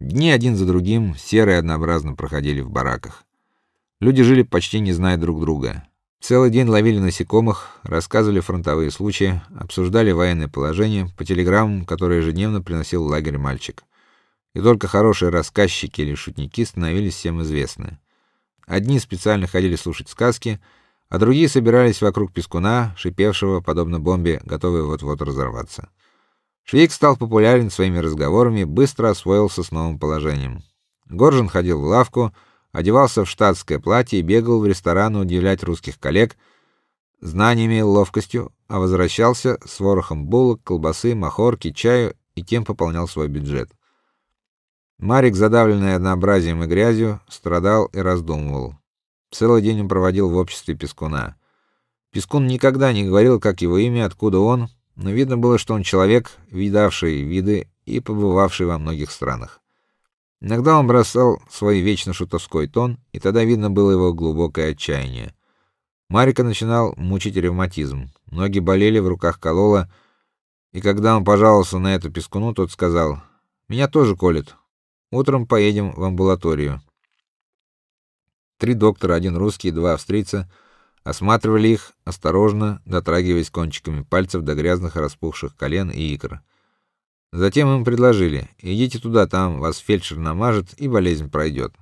Дни один за другим серо и однообразно проходили в бараках. Люди жили почти не зная друг друга. Целый день ловили насекомых, рассказывали фронтовые случаи, обсуждали военное положение по телеграммам, которые ежедневно приносил лагерь мальчик. И только хорошие рассказчики или шутники становились всем известны. Одни специально ходили слушать сказки, а другие собирались вокруг пескуна, шипевшего подобно бомбе, готовой вот-вот разорваться. Швейк стал популярен своими разговорами, быстро освоился с новым положением. Горжин ходил в лавку, одевался в штатское платье и бегал в рестораны удивлять русских коллег знаниями и ловкостью, а возвращался с ворохом булок, колбасы, махорки, чаю и тем пополнял свой бюджет. Марик, задавленный однообразием и грязью, страдал и раздумывал. Целый день он проводил в обществе Пескуна. Пескун никогда не говорил, как его имя, откуда он, но видно было, что он человек, видавший виды и побывавший во многих странах. Иногда он бросал свой вечно шутовской тон, и тогда видно было его глубокое отчаяние. Марика начинал мучить ревматизм. Ноги болели, в руках кололо, и когда он пожаловался на это Пескуну, тот сказал: "Меня тоже колет. Утром поедем в амбулаторию. Три доктора, один русский два австрийца, осматривали их осторожно, дотрагиваясь кончиками пальцев до грязных распухших колен и икр. Затем им предложили: "Идите туда, там вас фельдшер намажет, и болезнь пройдет».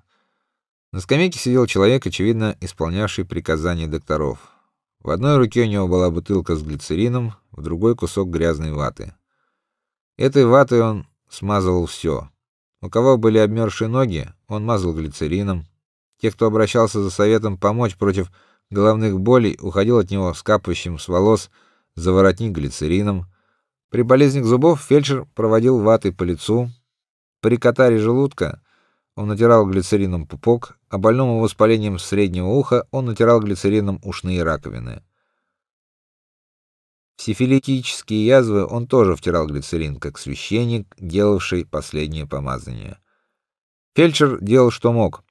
На скамейке сидел человек, очевидно, исполнявший приказания докторов. В одной руке у него была бутылка с глицерином, в другой кусок грязной ваты. Этой ватой он смазывал все. У кого были обмерзшие ноги, он мазал глицерином. Те, кто обращался за советом помочь против головных болей, уходил от него с капающим с волос за воротник глицерином. При болезнях зубов фельдшер проводил ватой по лицу. При катаре желудка он натирал глицерином пупок, а больному воспалением среднего уха он натирал глицерином ушные раковины. В сифилитические язвы он тоже втирал глицерин, как священник, делавший последнее помазание. Фельдшер делал что мог.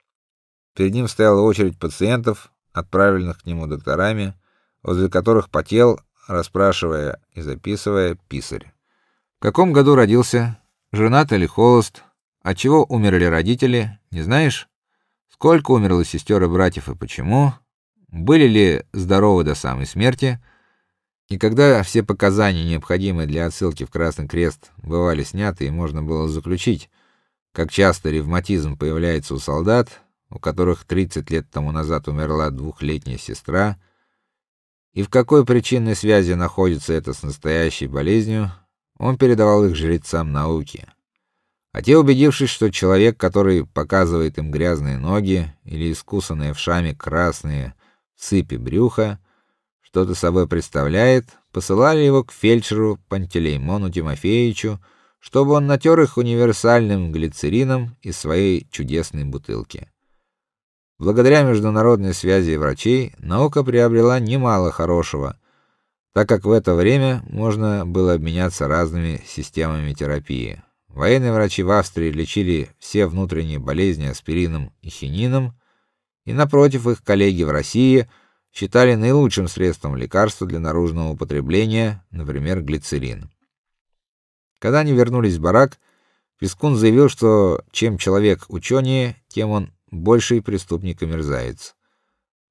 Перед ним стояла очередь пациентов, отправленных к нему докторами, возле которых потел, расспрашивая и записывая писарь. В каком году родился? Женат или холост? От чего умерли родители? Не знаешь? Сколько умерло сестер и братьев и почему? Были ли здоровы до самой смерти? И когда все показания, необходимые для отсылки в Красный Крест, бывали сняты и можно было заключить, как часто ревматизм появляется у солдат, у которых 30 лет тому назад умерла двухлетняя сестра, и в какой причинной связи находится это с настоящей болезнью, он передавал их жрецам науки. А те, убедившись, что человек, который показывает им грязные ноги или искусанные в шаме красные сыпи брюха, что-то собой представляет, посылали его к фельдшеру Пантелеймону Тимофеевичу, чтобы он натер их универсальным глицерином из своей чудесной бутылки. Благодаря международной связи врачей наука приобрела немало хорошего, так как в это время можно было обменяться разными системами терапии. Военные врачи в Австрии лечили все внутренние болезни аспирином и хинином, и напротив их коллеги в России – считали наилучшим средством лекарства для наружного употребления, например, глицерин. Когда они вернулись в барак, Пескун заявил, что чем человек учёнее, тем он больший преступник и мерзавец.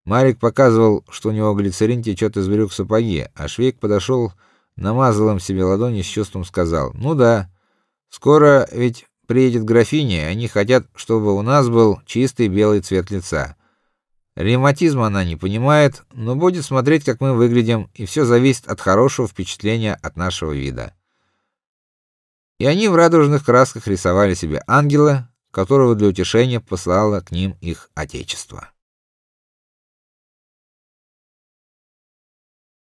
Марик показывал, что у него глицерин течет из брюк сапоги, а Швейк подошел, намазал им себе ладони с чувством сказал: "Ну да, скоро ведь приедет графиня, и они хотят, чтобы у нас был чистый белый цвет лица. Ревматизма она не понимает, но будет смотреть, как мы выглядим, и все зависит от хорошего впечатления от нашего вида. И они в радужных красках рисовали себе ангела, которого для утешения послало к ним их отечество.